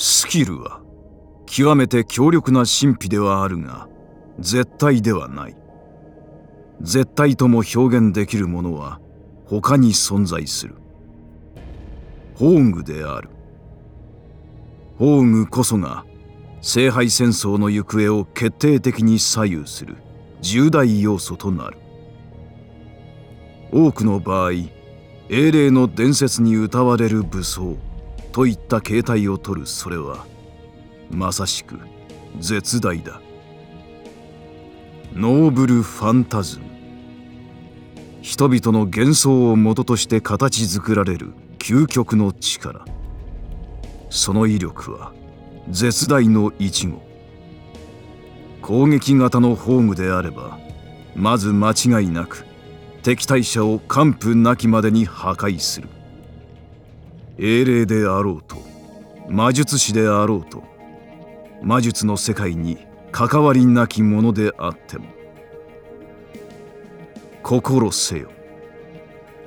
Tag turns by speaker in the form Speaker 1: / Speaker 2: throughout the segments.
Speaker 1: スキルは極めて強力な神秘ではあるが絶対ではない。絶対とも表現できるものは他に存在する。宝具である。宝具こそが聖杯戦争の行方を決定的に左右する重大要素となる。多くの場合英霊の伝説に歌われる武装。といった形態をとるそれはまさしく絶大だ。ノーブルファンタズム。人々の幻想を元として形作られる究極の力。その威力は絶大の一語。攻撃型の宝具であればまず間違いなく敵対者を完膚なきまでに破壊する。英霊であろうと魔術師であろうと魔術の世界に関わりなきものであっても心せよ。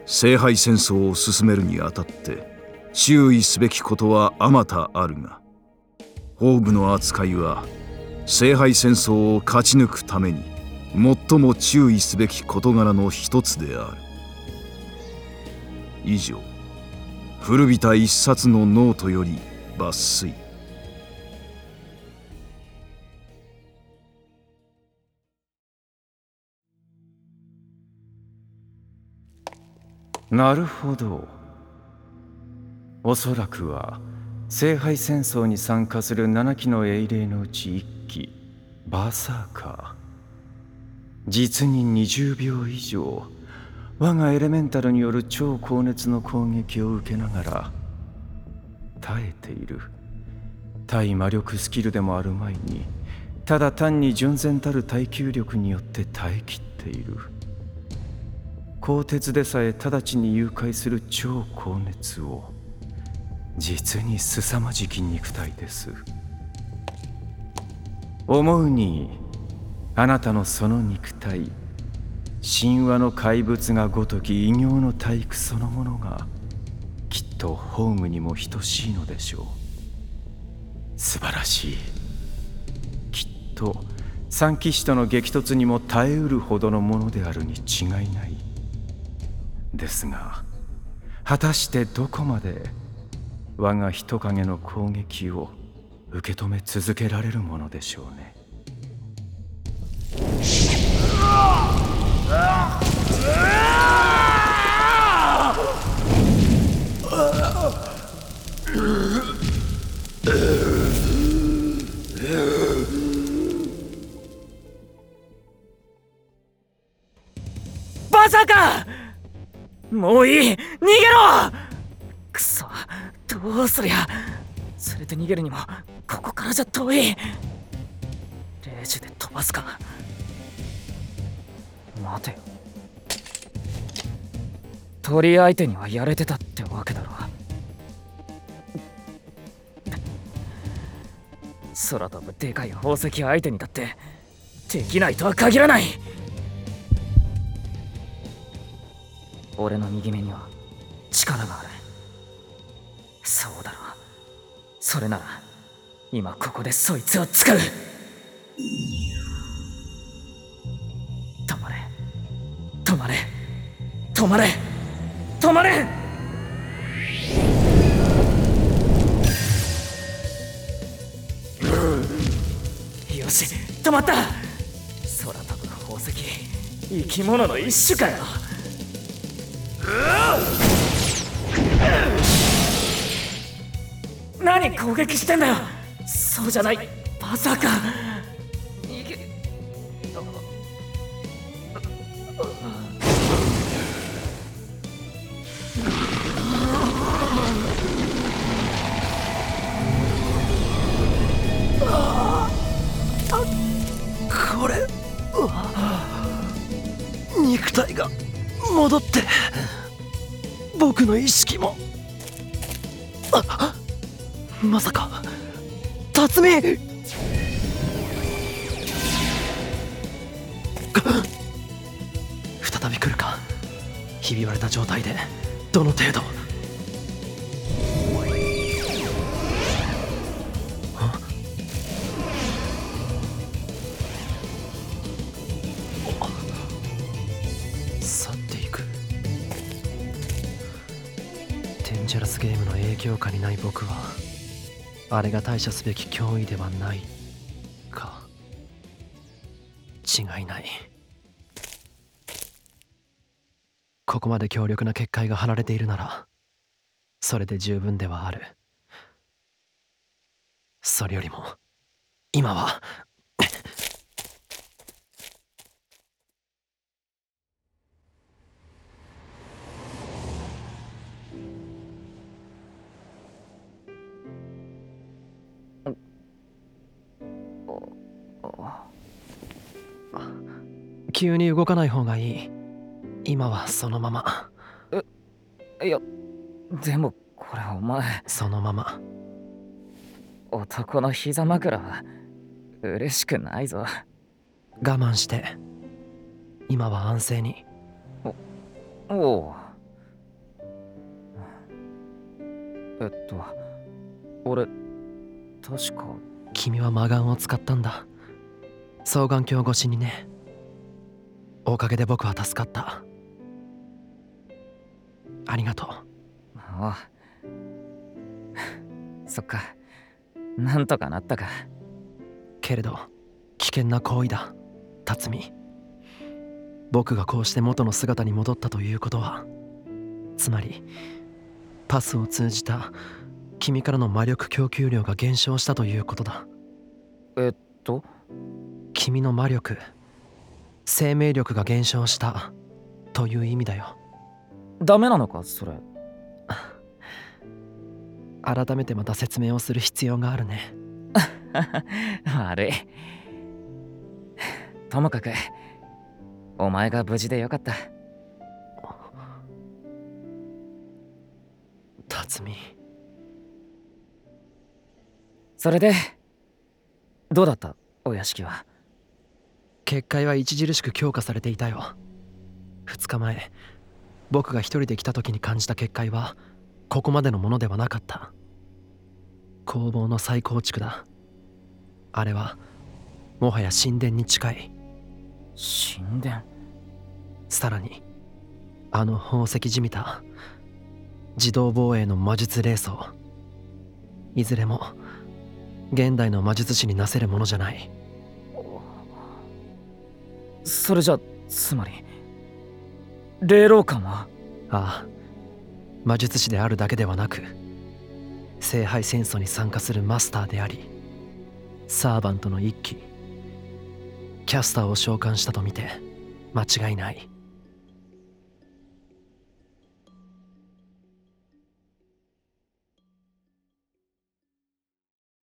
Speaker 1: 聖杯戦争を進めるにあたって注意すべきことはあまたあるが宝具の扱いは聖杯戦争を勝ち抜くために最も注意すべき事柄の一つである。以上。古びた一冊のノートより抜粋。
Speaker 2: なるほど。おそらくは聖杯戦争に参加する7機の英霊のうち1機バーサーカー。実に20秒以上。我がエレメンタルによる超高熱の攻撃を受けながら耐えている。対魔力スキルでもある前にただ単に純然たる耐久力によって耐えきっている。鋼鉄でさえ直ちに誘拐する超高熱を実に凄まじき肉体です。思うにあなたのその肉体神話の怪物がごとき異形の体育そのものがきっとホームにも等しいのでしょう。素晴らしい。きっと三騎士との激突にも耐えうるほどのものであるに違いない。ですが果たしてどこまで我が人影の攻撃を受け止め続けられるものでしょうね。
Speaker 3: バサカもういい!逃げろ!くそ!どうすりゃ!連れて逃げるにもここからじゃ遠い!レージで飛ばすか!待てよ。鳥相手にはやれてたってわけだろ。空飛ぶでかい宝石相手にだってできないとは限らない。俺の右目には力がある。そうだろそれなら今ここでそいつを使う。まれ。止まれ。止まれ。よし止まった。空飛ぶ宝石。生き物の一種かよ。何攻撃してんだよ。そうじゃない。まさか。
Speaker 4: これ。肉体が戻って僕の意識も。あまさか辰巳。びくるか？ひび割れた状態でどの程度？去っていく。デンジャラスゲームの影響下にない僕はあれが対処すべき脅威ではないか。違いない。ここまで強力な結界が張られているならそれで十分ではある。それよりも今は急に動かない方がいい今はそのまま。
Speaker 3: いやでもこれお前。
Speaker 4: そのまま。
Speaker 3: 男の膝枕は嬉しくないぞ。
Speaker 4: 我慢して。今は安静に。
Speaker 3: おおえっと俺確か。
Speaker 4: 君は魔眼を使ったんだ。双眼鏡越しにね。おかげで僕は助かったありがとう。
Speaker 3: ああ。そっか。なんとかなったか。
Speaker 4: けれど危険な行為だ。辰巳。僕がこうして元の姿に戻ったということは。つまりパスを通じた君からの魔力供給量が減少したということだ。
Speaker 3: えっと？
Speaker 4: 君の魔力生命力が減少した。という意味だよ
Speaker 3: ダメなのかそれ。
Speaker 4: 改めてまた説明をする必要があるね。
Speaker 3: 悪い。ともかくお前が無事でよかった。
Speaker 4: 辰巳。
Speaker 3: それでどうだった？お屋敷は。
Speaker 4: 結界は著しく強化されていたよ。2日前僕が一人で来た時に感じた結界はここまでのものではなかった。工房の再構築だ。あれはもはや神殿に近い。
Speaker 3: 神殿？
Speaker 4: さらにあの宝石じみた自動防衛の魔術霊装いずれも現代の魔術師になせるものじゃない。
Speaker 3: それじゃつまり霊老館は？
Speaker 4: ああ魔術師であるだけではなく聖杯戦争に参加するマスターでありサーバントの一揆キャスターを召喚したとみて間違いない。